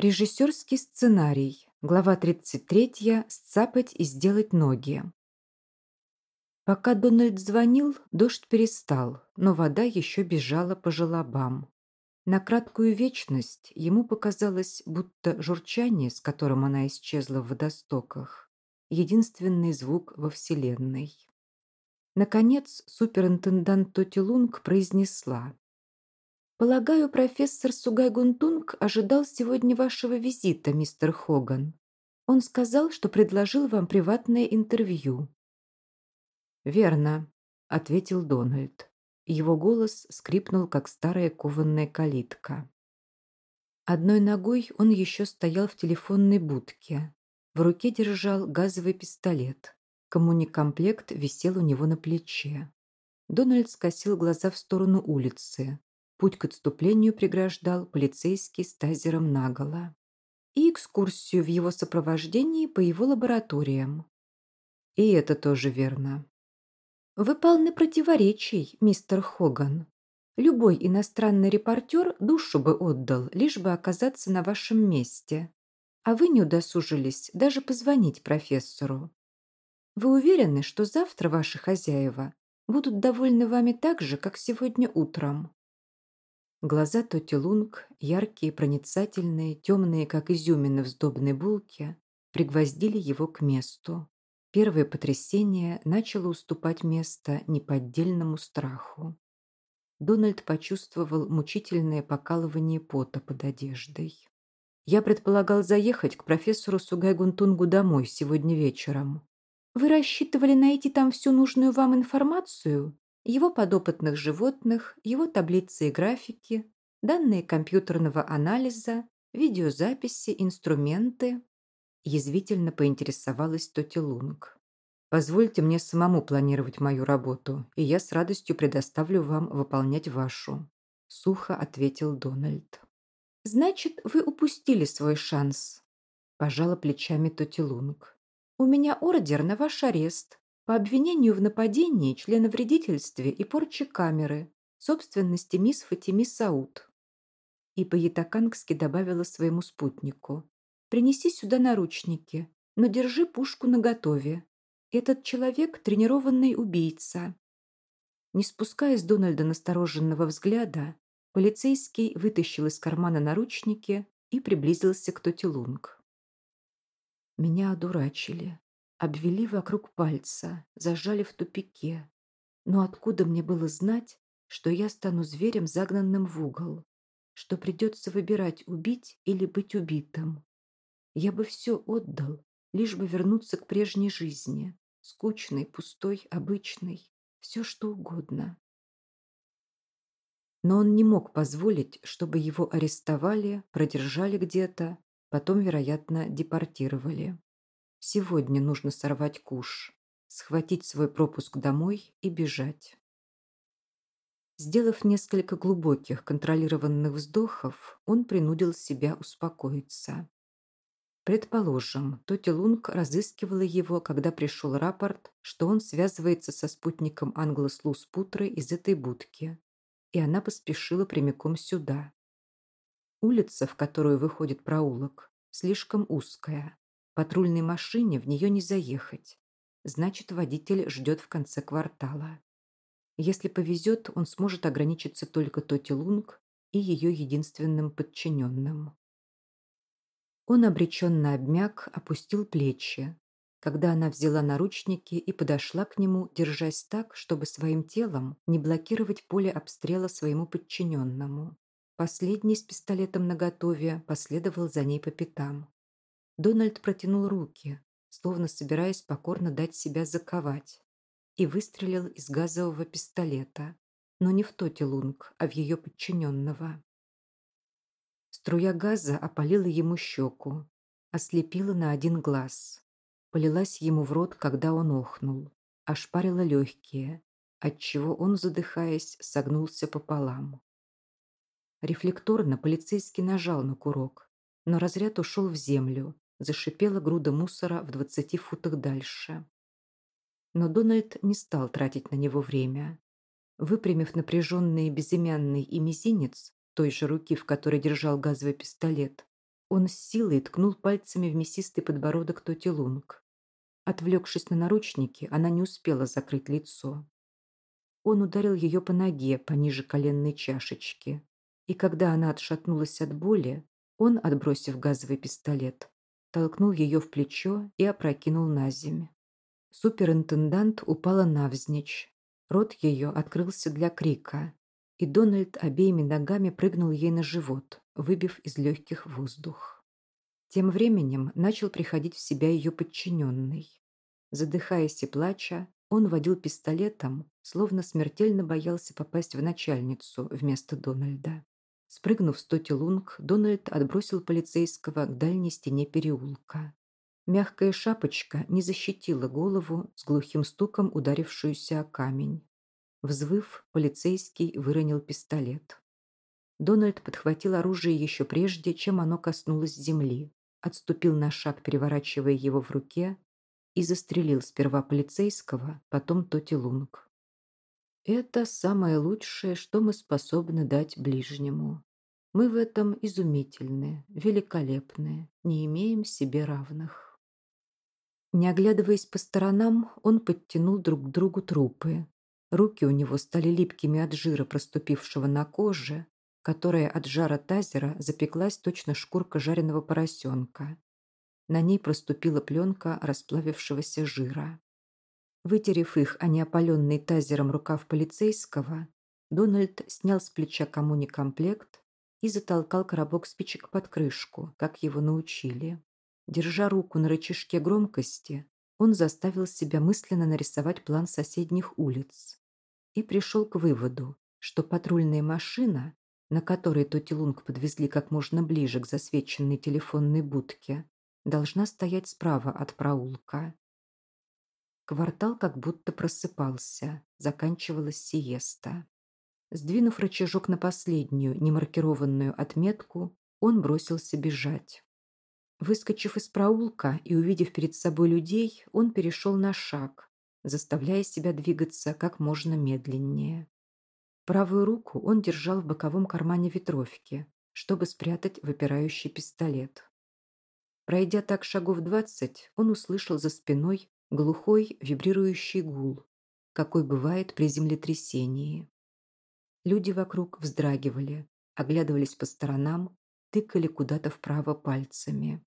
Режиссерский сценарий. Глава 33. Сцапать и сделать ноги. Пока Дональд звонил, дождь перестал, но вода еще бежала по желобам. На краткую вечность ему показалось, будто журчание, с которым она исчезла в водостоках, единственный звук во Вселенной. Наконец, суперинтендант Тоти Лунг произнесла. «Полагаю, профессор Сугай Гунтунг ожидал сегодня вашего визита, мистер Хоган. Он сказал, что предложил вам приватное интервью». «Верно», — ответил Дональд. Его голос скрипнул, как старая кованная калитка. Одной ногой он еще стоял в телефонной будке. В руке держал газовый пистолет. Коммуникомплект висел у него на плече. Дональд скосил глаза в сторону улицы. Путь к отступлению преграждал полицейский с тазером наголо. И экскурсию в его сопровождении по его лабораториям. И это тоже верно. Вы полны противоречий, мистер Хоган. Любой иностранный репортер душу бы отдал, лишь бы оказаться на вашем месте. А вы не удосужились даже позвонить профессору. Вы уверены, что завтра ваши хозяева будут довольны вами так же, как сегодня утром? Глаза Тоти Лунг, яркие, проницательные, темные, как изюмины в сдобной булке, пригвоздили его к месту. Первое потрясение начало уступать место неподдельному страху. Дональд почувствовал мучительное покалывание пота под одеждой. «Я предполагал заехать к профессору Сугай-Гунтунгу домой сегодня вечером». «Вы рассчитывали найти там всю нужную вам информацию?» Его подопытных животных, его таблицы и графики, данные компьютерного анализа, видеозаписи, инструменты. Язвительно поинтересовалась Тоти Лунг. Позвольте мне самому планировать мою работу, и я с радостью предоставлю вам выполнять вашу. Сухо ответил Дональд. Значит, вы упустили свой шанс. Пожала плечами Тоти Лунг. У меня ордер на ваш арест по обвинению в нападении, членовредительстве и порче камеры, собственности мисс Фатими Сауд. И по-ятакангски добавила своему спутнику. «Принеси сюда наручники, но держи пушку наготове. Этот человек – тренированный убийца». Не спуская с Дональда настороженного взгляда, полицейский вытащил из кармана наручники и приблизился к Тотилунг. Меня одурачили обвели вокруг пальца, зажали в тупике. Но откуда мне было знать, что я стану зверем, загнанным в угол, что придется выбирать, убить или быть убитым? Я бы все отдал, лишь бы вернуться к прежней жизни, скучной, пустой, обычной, все что угодно. Но он не мог позволить, чтобы его арестовали, продержали где-то, потом, вероятно, депортировали. Сегодня нужно сорвать куш, схватить свой пропуск домой и бежать. Сделав несколько глубоких контролированных вздохов, он принудил себя успокоиться. Предположим, Тоти Лунг разыскивала его, когда пришел рапорт, что он связывается со спутником Англослу Спутры из этой будки, и она поспешила прямиком сюда. Улица, в которую выходит проулок, слишком узкая, Патрульной машине в нее не заехать. Значит, водитель ждет в конце квартала. Если повезет, он сможет ограничиться только Тоти Лунг и ее единственным подчиненным. Он обреченно обмяк, опустил плечи, когда она взяла наручники и подошла к нему, держась так, чтобы своим телом не блокировать поле обстрела своему подчиненному. Последний с пистолетом наготове последовал за ней по пятам. Дональд протянул руки, словно собираясь покорно дать себя заковать, и выстрелил из газового пистолета, но не в Тоти Лунг, а в ее подчиненного. Струя газа опалила ему щеку, ослепила на один глаз, полилась ему в рот, когда он охнул, ошпарила легкие, отчего он, задыхаясь, согнулся пополам. Рефлекторно полицейский нажал на курок, но разряд ушел в землю, зашипела груда мусора в двадцати футах дальше. Но Дональд не стал тратить на него время. Выпрямив напряженный безымянный и мизинец той же руки, в которой держал газовый пистолет, Он с силой ткнул пальцами в мясистый подбородок Тоти Лунг. Отвлекшись на наручники, она не успела закрыть лицо. Он ударил ее по ноге, пониже коленной чашечки. И когда она отшатнулась от боли, он, отбросив газовый пистолет, толкнул ее в плечо и опрокинул на землю. Суперинтендант упала навзничь. Рот ее открылся для крика, и Дональд обеими ногами прыгнул ей на живот, выбив из легких воздух. Тем временем начал приходить в себя ее подчиненный. Задыхаясь и плача, он водил пистолетом, словно смертельно боялся попасть в начальницу вместо Дональда. Спрыгнув с Тоти Лунг, Дональд отбросил полицейского к дальней стене переулка. Мягкая шапочка не защитила голову с глухим стуком ударившуюся о камень. Взвыв, полицейский выронил пистолет. Дональд подхватил оружие еще прежде, чем оно коснулось земли, отступил на шаг, переворачивая его в руке, и застрелил сперва полицейского, потом Тоти Лунг. Это самое лучшее, что мы способны дать ближнему. Мы в этом изумительны, великолепны, не имеем себе равных. Не оглядываясь по сторонам, он подтянул друг к другу трупы, Руки у него стали липкими от жира, проступившего на коже, которая от жара тазера запеклась точно шкурка жареного поросенка. На ней проступила пленка расплавившегося жира. Вытерев их, а не опаленный тазером рукав полицейского, Дональд снял с плеча коммуникомплект и затолкал коробок спичек под крышку, как его научили. Держа руку на рычажке громкости, он заставил себя мысленно нарисовать план соседних улиц и пришел к выводу, что патрульная машина, на которой Тотилунг подвезли как можно ближе к засвеченной телефонной будке, должна стоять справа от проулка. Квартал как будто просыпался, заканчивалась сиеста. Сдвинув рычажок на последнюю, немаркированную отметку, он бросился бежать. Выскочив из проулка и увидев перед собой людей, он перешел на шаг, заставляя себя двигаться как можно медленнее. Правую руку он держал в боковом кармане ветровки, чтобы спрятать выпирающий пистолет. Пройдя так шагов двадцать, он услышал за спиной глухой вибрирующий гул, какой бывает при землетрясении. Люди вокруг вздрагивали, оглядывались по сторонам, тыкали куда-то вправо пальцами.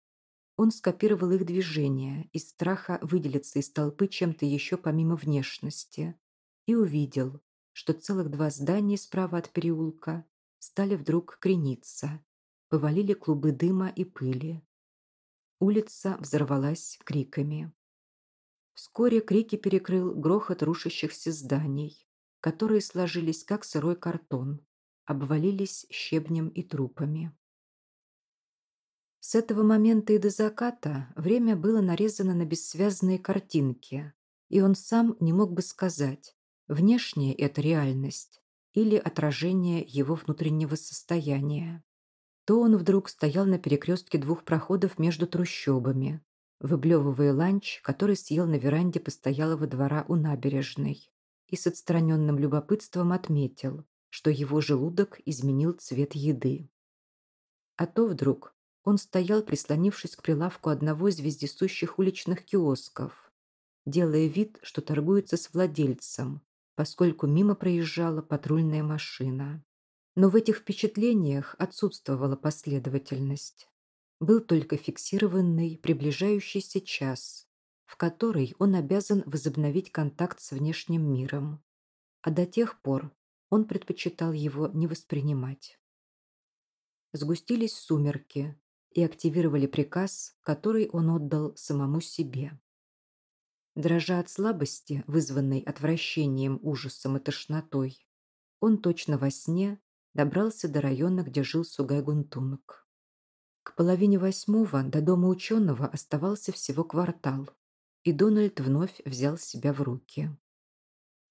Он скопировал их движения из страха выделиться из толпы чем-то еще помимо внешности и увидел, что целых два здания справа от переулка стали вдруг крениться, повалили клубы дыма и пыли. Улица взорвалась криками. Вскоре крики перекрыл грохот рушащихся зданий, которые сложились как сырой картон, обвалились щебнем и трупами. С этого момента и до заката время было нарезано на бессвязные картинки, и он сам не мог бы сказать, внешняя это реальность или отражение его внутреннего состояния. То он вдруг стоял на перекрестке двух проходов между трущобами, выблевывая ланч, который съел на веранде постоялого двора у набережной, и с отстраненным любопытством отметил, что его желудок изменил цвет еды. А то вдруг он стоял, прислонившись к прилавку одного из вездесущих уличных киосков, делая вид, что торгуется с владельцем, поскольку мимо проезжала патрульная машина. Но в этих впечатлениях отсутствовала последовательность. Был только фиксированный, приближающийся час, в который он обязан возобновить контакт с внешним миром. А до тех пор он предпочитал его не воспринимать. Сгустились сумерки, и активировали приказ, который он отдал самому себе. Дрожа от слабости, вызванной отвращением, ужасом и тошнотой, он точно во сне добрался до района, где жил Сугай Гунтунг. К половине восьмого до дома ученого оставался всего квартал, и Дональд вновь взял себя в руки.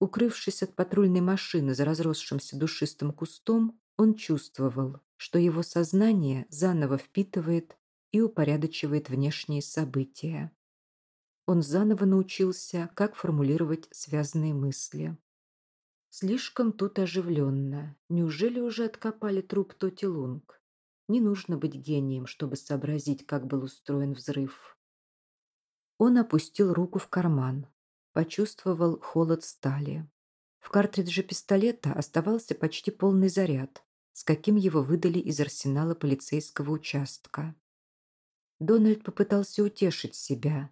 Укрывшись от патрульной машины за разросшимся душистым кустом, он чувствовал, что его сознание заново впитывает и упорядочивает внешние события. Он заново научился, как формулировать связанные мысли. Слишком тут оживленно. Неужели уже откопали труп Тоти Лунг? Не нужно быть гением, чтобы сообразить, как был устроен взрыв. Он опустил руку в карман, почувствовал холод стали. В картридже пистолета оставался почти полный заряд, с каким его выдали из арсенала полицейского участка. Дональд попытался утешить себя.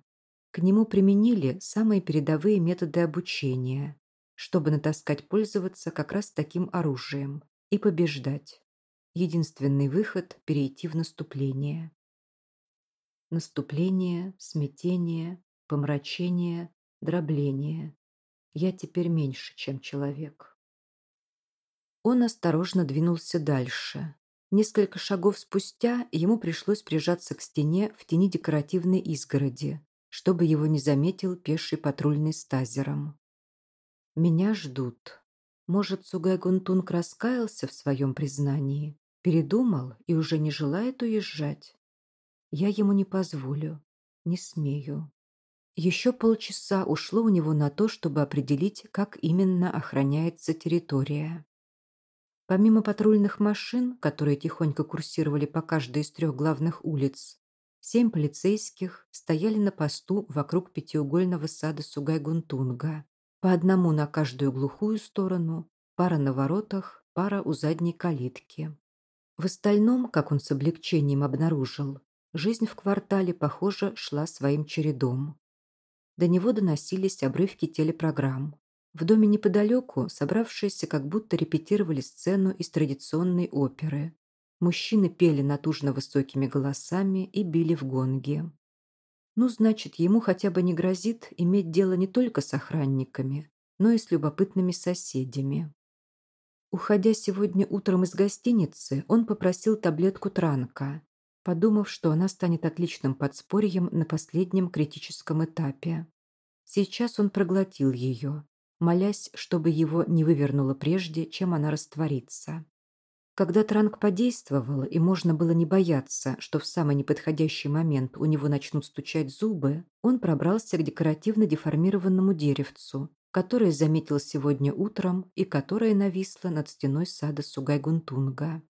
К нему применили самые передовые методы обучения, чтобы натаскать пользоваться как раз таким оружием и побеждать. Единственный выход – перейти в наступление. Наступление, смятение, помрачение, дробление. Я теперь меньше, чем человек. Он осторожно двинулся дальше. Несколько шагов спустя ему пришлось прижаться к стене в тени декоративной изгороди, чтобы его не заметил пеший патрульный с тазером. «Меня ждут», может, Сугай Гунтунг раскаялся в своем признании, передумал и уже не желает уезжать? Я ему не позволю, не смею. Еще полчаса ушло у него на то, чтобы определить, как именно охраняется территория. Помимо патрульных машин, которые тихонько курсировали по каждой из трех главных улиц, семь полицейских стояли на посту вокруг пятиугольного сада Сугай-Гунтунга по одному на каждую глухую сторону, пара на воротах, пара у задней калитки. В остальном, как он с облегчением обнаружил, жизнь в квартале, похоже, шла своим чередом. До него доносились обрывки телепрограмм. В доме неподалеку собравшиеся как будто репетировали сцену из традиционной оперы. Мужчины пели натужно высокими голосами и били в гонги. Ну, значит, ему хотя бы не грозит иметь дело не только с охранниками, но и с любопытными соседями. Уходя сегодня утром из гостиницы, он попросил таблетку Транка, подумав, что она станет отличным подспорьем на последнем критическом этапе. Сейчас он проглотил ее, молясь, чтобы его не вывернуло прежде, чем она растворится. Когда транк подействовал, и можно было не бояться, что в самый неподходящий момент у него начнут стучать зубы, он пробрался к декоративно деформированному деревцу, которое заметил сегодня утром и которое нависло над стеной сада Сугайгунтунга.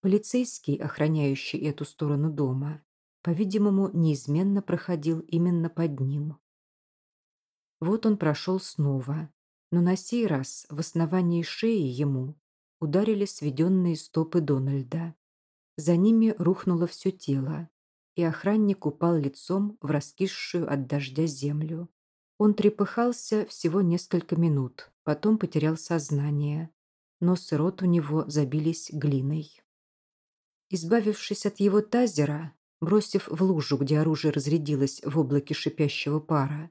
Полицейский, охраняющий эту сторону дома, по-видимому, неизменно проходил именно под ним. Вот он прошел снова, но на сей раз в основании шеи ему ударили сведенные стопы Дональда. За ними рухнуло все тело, и охранник упал лицом в раскисшую от дождя землю. Он трепыхался всего несколько минут, потом потерял сознание. Нос и рот у него забились глиной. Избавившись от его тазера, бросив в лужу, где оружие разрядилось в облаке шипящего пара,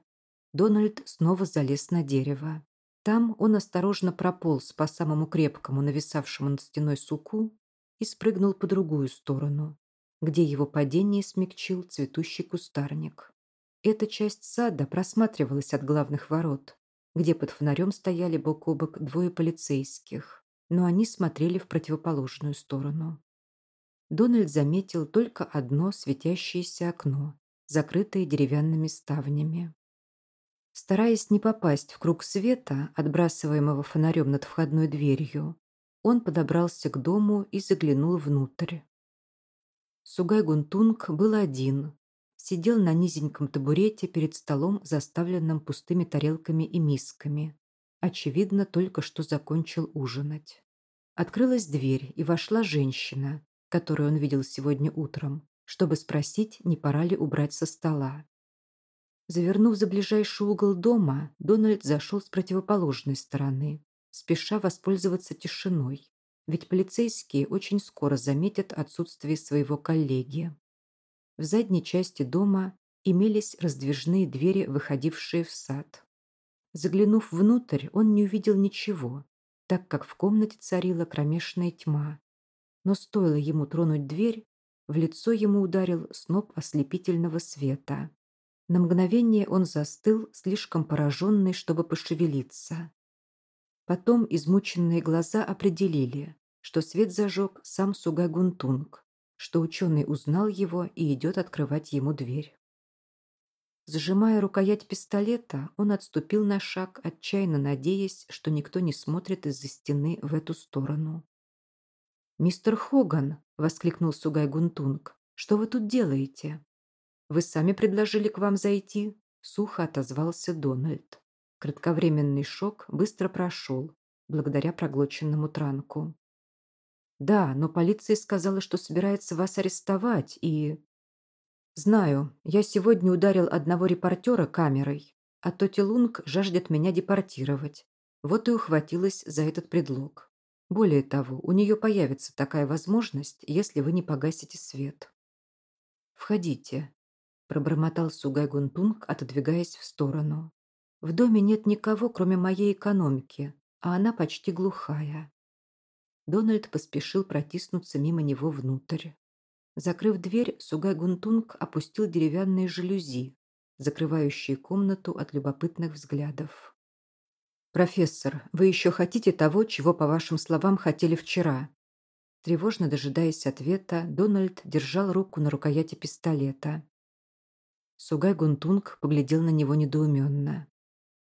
Дональд снова залез на дерево. Там он осторожно прополз по самому крепкому нависавшему над стеной суку и спрыгнул по другую сторону, где его падение смягчил цветущий кустарник. Эта часть сада просматривалась от главных ворот, где под фонарем стояли бок о бок двое полицейских, но они смотрели в противоположную сторону. Дональд заметил только одно светящееся окно, закрытое деревянными ставнями. Стараясь не попасть в круг света, отбрасываемого фонарем над входной дверью, он подобрался к дому и заглянул внутрь. Сугай Гунтунг был один, сидел на низеньком табурете перед столом, заставленным пустыми тарелками и мисками. Очевидно, только что закончил ужинать. Открылась дверь, и вошла женщина, которую он видел сегодня утром, чтобы спросить, не пора ли убрать со стола. Завернув за ближайший угол дома, Дональд зашел с противоположной стороны, спеша воспользоваться тишиной, ведь полицейские очень скоро заметят отсутствие своего коллеги. В задней части дома имелись раздвижные двери, выходившие в сад. Заглянув внутрь, он не увидел ничего, так как в комнате царила кромешная тьма. Но стоило ему тронуть дверь, в лицо ему ударил сноп ослепительного света. На мгновение он застыл, слишком пораженный, чтобы пошевелиться. Потом измученные глаза определили, что свет зажег сам Сугай Гунтунг, что ученый узнал его и идет открывать ему дверь. Сжимая рукоять пистолета, он отступил на шаг, отчаянно надеясь, что никто не смотрит из-за стены в эту сторону. «Мистер Хоган!» – воскликнул Сугай Гунтунг. «Что вы тут делаете?» «Вы сами предложили к вам зайти?» – сухо отозвался Дональд. Кратковременный шок быстро прошел, благодаря проглоченному транку. «Да, но полиция сказала, что собирается вас арестовать, и...» «Знаю, я сегодня ударил одного репортера камерой, а Тоти Лунг жаждет меня депортировать. Вот и ухватилась за этот предлог. Более того, у нее появится такая возможность, если вы не погасите свет». «Входите», – пробормотал Сугай Гунтунг, отодвигаясь в сторону. «В доме нет никого, кроме моей экономики, а она почти глухая. Дональд поспешил протиснуться мимо него внутрь. Закрыв дверь, Сугай Гунтунг опустил деревянные жалюзи, закрывающие комнату от любопытных взглядов. «Профессор, вы еще хотите того, чего, по вашим словам, хотели вчера?» Тревожно дожидаясь ответа, Дональд держал руку на рукояти пистолета. Сугай Гунтунг поглядел на него недоуменно.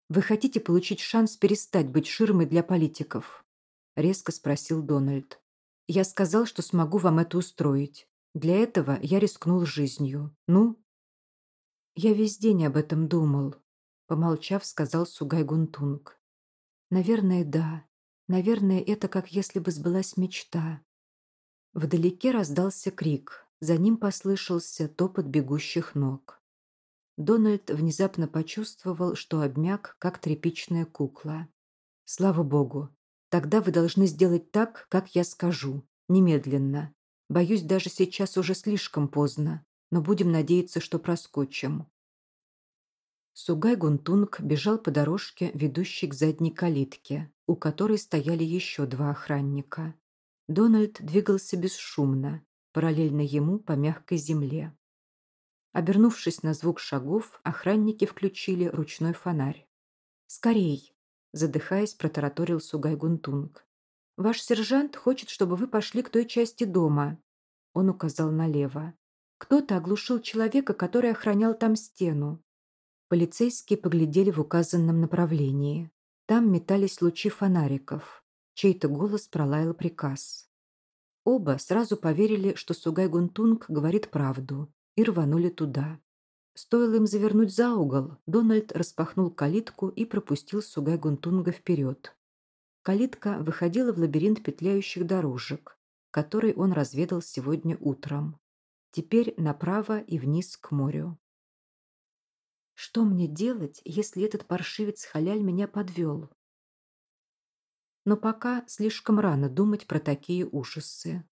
«Вы хотите получить шанс перестать быть ширмой для политиков?» — резко спросил Дональд. «Я сказал, что смогу вам это устроить. Для этого я рискнул жизнью. Ну?» «Я весь день об этом думал», — помолчав, сказал Сугай Гунтунг. «Наверное, да. Наверное, это как если бы сбылась мечта». Вдалеке раздался крик. За ним послышался топот бегущих ног. Дональд внезапно почувствовал, что обмяк, как тряпичная кукла. Слава богу, Тогда вы должны сделать так, как я скажу. Немедленно. Боюсь, даже сейчас уже слишком поздно, но будем надеяться, что проскочим. Сугай Гунтунг бежал по дорожке, ведущей к задней калитке, у которой стояли еще два охранника. Дональд двигался бесшумно, параллельно ему по мягкой земле. Обернувшись на звук шагов, охранники включили ручной фонарь. «Скорей!» Задыхаясь, протараторил Сугай Гунтунг. «Ваш сержант хочет, чтобы вы пошли к той части дома». Он указал налево. «Кто-то оглушил человека, который охранял там стену». Полицейские поглядели в указанном направлении. Там метались лучи фонариков. Чей-то голос пролаял приказ. Оба сразу поверили, что Сугай Гунтунг говорит правду, и рванули туда. Стоило им завернуть за угол, Дональд распахнул калитку и пропустил Сугай Гунтунга вперед. Калитка выходила в лабиринт петляющих дорожек, который он разведал сегодня утром. Теперь направо и вниз к морю. Что мне делать, если этот паршивец халяль меня подвел? Но пока слишком рано думать про такие ужасы.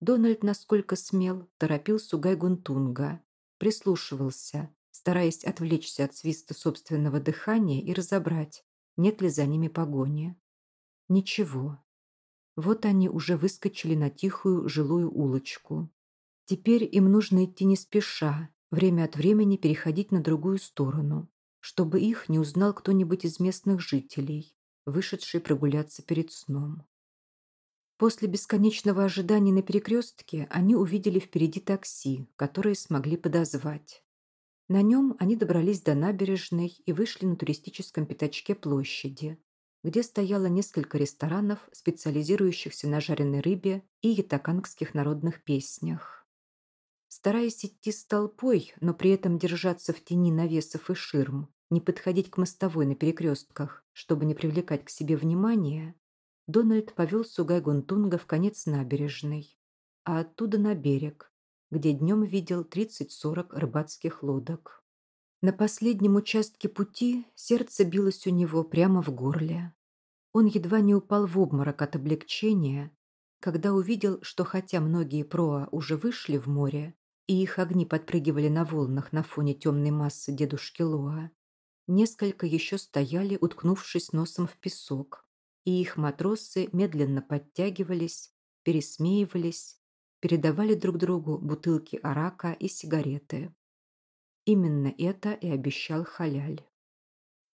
Дональд, насколько смел, торопил Сугай Гунтунга, прислушивался, стараясь отвлечься от свиста собственного дыхания и разобрать, нет ли за ними погони. Ничего. Вот они уже выскочили на тихую жилую улочку. Теперь им нужно идти не спеша, время от времени переходить на другую сторону, чтобы их не узнал кто-нибудь из местных жителей, вышедший прогуляться перед сном. После бесконечного ожидания на перекрестке они увидели впереди такси, которое смогли подозвать. На нем они добрались до набережной и вышли на туристическом пятачке площади, где стояло несколько ресторанов, специализирующихся на жареной рыбе и ятакангских народных песнях. Стараясь идти с толпой, но при этом держаться в тени навесов и ширм, не подходить к мостовой на перекрестках, чтобы не привлекать к себе внимания, Дональд повел Сугай Гунтунга в конец набережной, а оттуда на берег, где днем видел 30-40 рыбацких лодок. На последнем участке пути сердце билось у него прямо в горле. Он едва не упал в обморок от облегчения, когда увидел, что хотя многие проа уже вышли в море, и их огни подпрыгивали на волнах на фоне темной массы дедушки Лоа, несколько еще стояли, уткнувшись носом в песок, и их матросы медленно подтягивались, пересмеивались, передавали друг другу бутылки арака и сигареты. Именно это и обещал Халяль.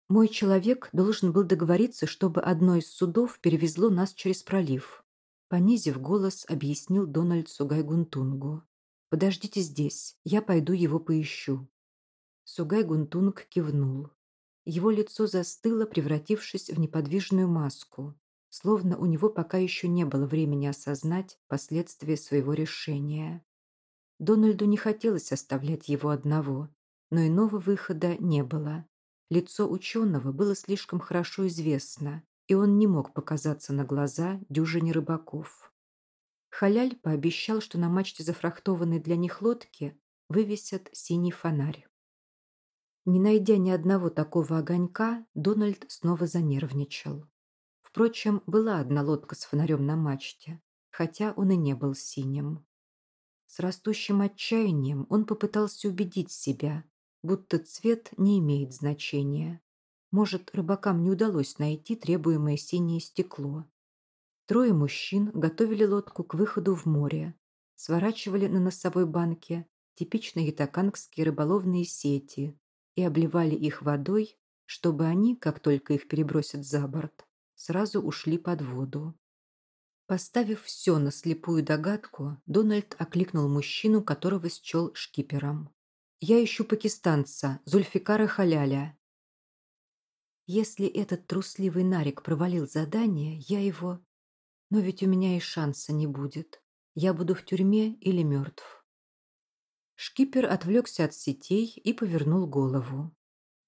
Мой человек должен был договориться, чтобы одно из судов перевезло нас через пролив. Понизив голос, объяснил Дональд Сугай-Гунтунгу. «Подождите здесь, я пойду его поищу». Сугай-Гунтунг кивнул. Его лицо застыло, превратившись в неподвижную маску, словно у него пока еще не было времени осознать последствия своего решения. Дональду не хотелось оставлять его одного, но иного выхода не было. Лицо ученого было слишком хорошо известно, и он не мог показаться на глаза дюжине рыбаков. Халяль пообещал, что на мачте зафрахтованной для них лодки вывесят синий фонарь. Не найдя ни одного такого огонька, Дональд снова занервничал. Впрочем, была одна лодка с фонарем на мачте, хотя он и не был синим. С растущим отчаянием он попытался убедить себя, будто цвет не имеет значения. Может, рыбакам не удалось найти требуемое синее стекло. Трое мужчин готовили лодку к выходу в море, сворачивали на носовой банке типичные ятакангские рыболовные сети и обливали их водой, чтобы они, как только их перебросят за борт, сразу ушли под воду. Поставив все на слепую догадку, Дональд окликнул мужчину, которого счел шкипером. «Я ищу пакистанца, Зульфикара Халяля». Если этот трусливый нарик провалил задание, я его... Но ведь у меня и шанса не будет. Я буду в тюрьме или мертв. Шкипер отвлекся от сетей и повернул голову.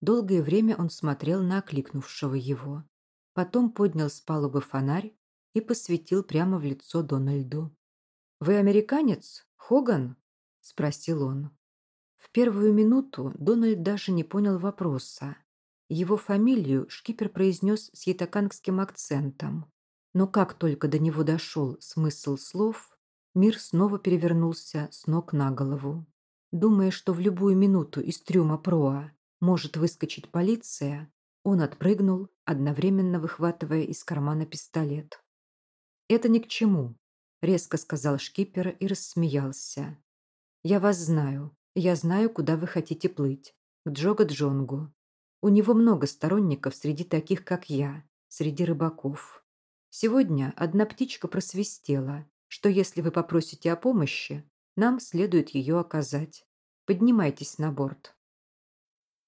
Долгое время он смотрел на окликнувшего его. Потом поднял с палубы фонарь и посветил прямо в лицо Дональду. «Вы американец? Хоган?» – спросил он. В первую минуту Дональд даже не понял вопроса. Его фамилию шкипер произнес с ятакангским акцентом. Но как только до него дошел смысл слов, мир снова перевернулся с ног на голову. Думая, что в любую минуту из трюма Проа может выскочить полиция, он отпрыгнул, одновременно выхватывая из кармана пистолет. «Это ни к чему», — резко сказал шкипер и рассмеялся. «Я вас знаю. Я знаю, куда вы хотите плыть. К Джога-Джонгу. У него много сторонников среди таких, как я, среди рыбаков. Сегодня одна птичка просвистела, что если вы попросите о помощи, нам следует ее оказать. Поднимайтесь на борт».